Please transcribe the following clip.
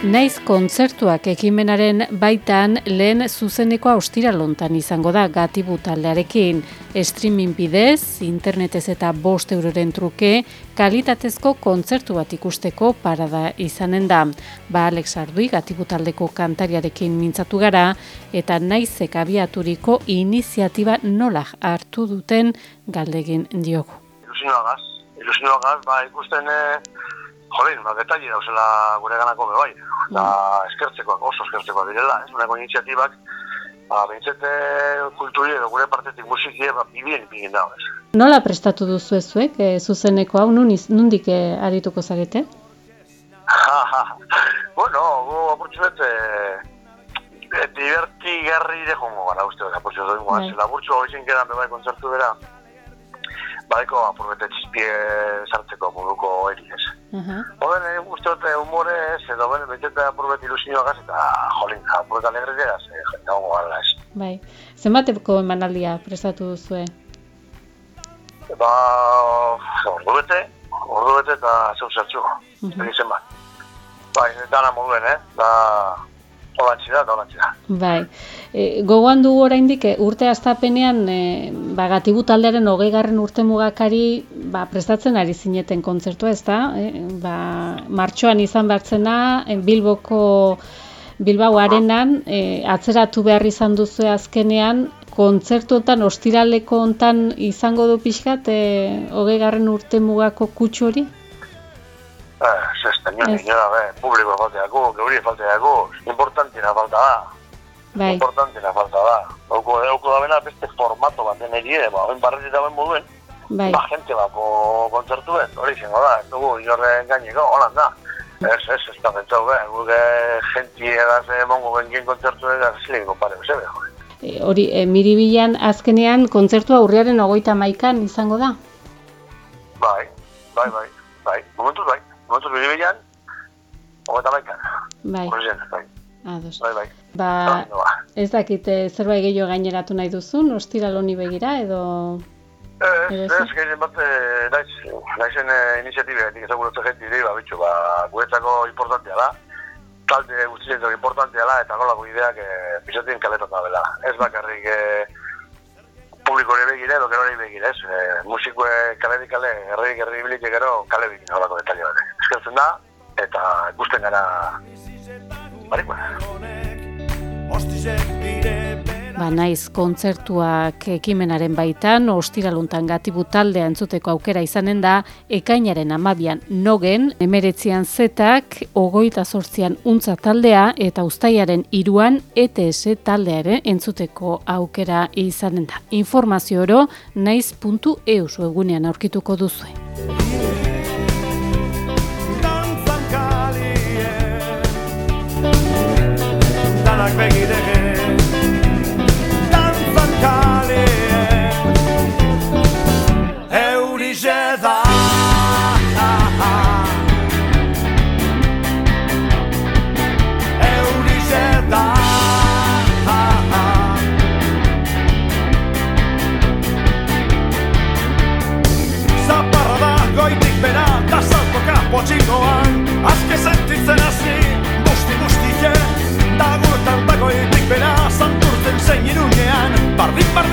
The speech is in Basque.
Naiz kontzertuak ekimenaren baitan lehen zuzeneko austira lontan izango da gatibu taldearekin. Streaming bidez, internetez eta bost euroren truke, kalitatezko kontzertu bat ikusteko parada izanen da. Ba Alex Ardui gatibu taldeko kantariarekin mintzatu gara, eta naizek abiaturiko iniziatiba nola hartu duten galdegin diogu. Ilusioagaz, ilusioagaz, ba ikusten... Eh Jolin, ba, detalli dauzela gure ganako bai. Da, eskertzekoak, oso eskertzekoak direla, ez uneko iniziatibak, ba, bintzete kulturi edo gure partetik musikie, ba, bibien ipingin dago, ez. Nola prestatu duzu ezuek, e, zuzeneko hau, nun, nundik e, arituko zagete? bueno, gu apurtxu bete, e, diverti garri de jongo gara, uste, apurtxu doi guaz, bai. laburtxu hau izin kedan bebai kontzertu bera, baiko apurbete txizpie sartzeko moduko eri ez. Uh -huh. Oden, egin guztiote humore ez, edo ben, betete apurbete ilusinio gaz, eta jolin, apurbete alegre dira, ze jenta hongo gara ez. Bai, zenbateko emanaldia prestatu duzue? Ba, ordu bete, ordu bete eta zeu zertxu, uh -huh. zenbat. Bai, dana moduen, eh, da, Olantzi da, olantzi da. Bai. E, gogoan dugu oraindik e, urte astapenean e, ba, gatibu taldearen hogeigarren urte mugakari ba, prestatzen ari zineten kontzertua, ez da? E, ba, martxoan izan bertzena, e, Bilboko Bilbao arenan, e, atzeratu behar izan duzu azkenean, kontzertuetan, ostiraleko hontan izango du pixkat, e, hogeigarren urte mugako kutsu hori? Eh, zesten, nio, nio, publiko falteako, geuri falteako, importantina falta da. Bai. Importantina falta da. Euko, euko da bena beste formato bat den egie, ba, oin barretik da ben moduen, bai. ba, gente bako kontzertuen, hori zengo da, ez dugu, inorren gaineko, holan da. Ez, ez, ez da zentzau, be, guke genti egaz emongo gengien kontzertu egaz zilein kompare, beze, be, e, hori, e, miribilan azkenean kontzertua urriaren ogoita maikan izango da? Bai, bai, bai, bai, momentuz bai momentuz bide bilan, hogeta baikan. Bai. Horrezen, bai. Ados. Bai, bai. Ba, ez dakit, eh, zerbait gehiago gaineratu nahi duzun, ostira loni begira, edo... Ez, ez, gehien bat, eh, naiz, naizen eh, iniziatibe, ezagun dut jenti ba, bitxu, ba, guretzako importantea da, talde guztien importantea da, eta golako ideak eh, bizatien kaletan da bela. Ez bakarrik, eh, publiko ere begire, edo gero ere begire, ez? E, musikue kale di kale, erri gerri bilik gero kale begire, horako Eskertzen da, eta ikusten gara barikoa. Ba, naiz kontzertuak ekimenaren baitan, ostiraluntan gatibu taldea entzuteko aukera izanen da, ekainaren amabian nogen, emeretzian zetak, ogoita sortzian untza taldea, eta ustaiaren iruan ETS taldearen entzuteko aukera izanen da. Informazio oro, naiz.eus egunean aurkituko duzue. eta saltoka potxinoan Azke sentitzen hazi, busti busti je Dagurtan dagoetik bera, santurzen zein irunean Bardin bardin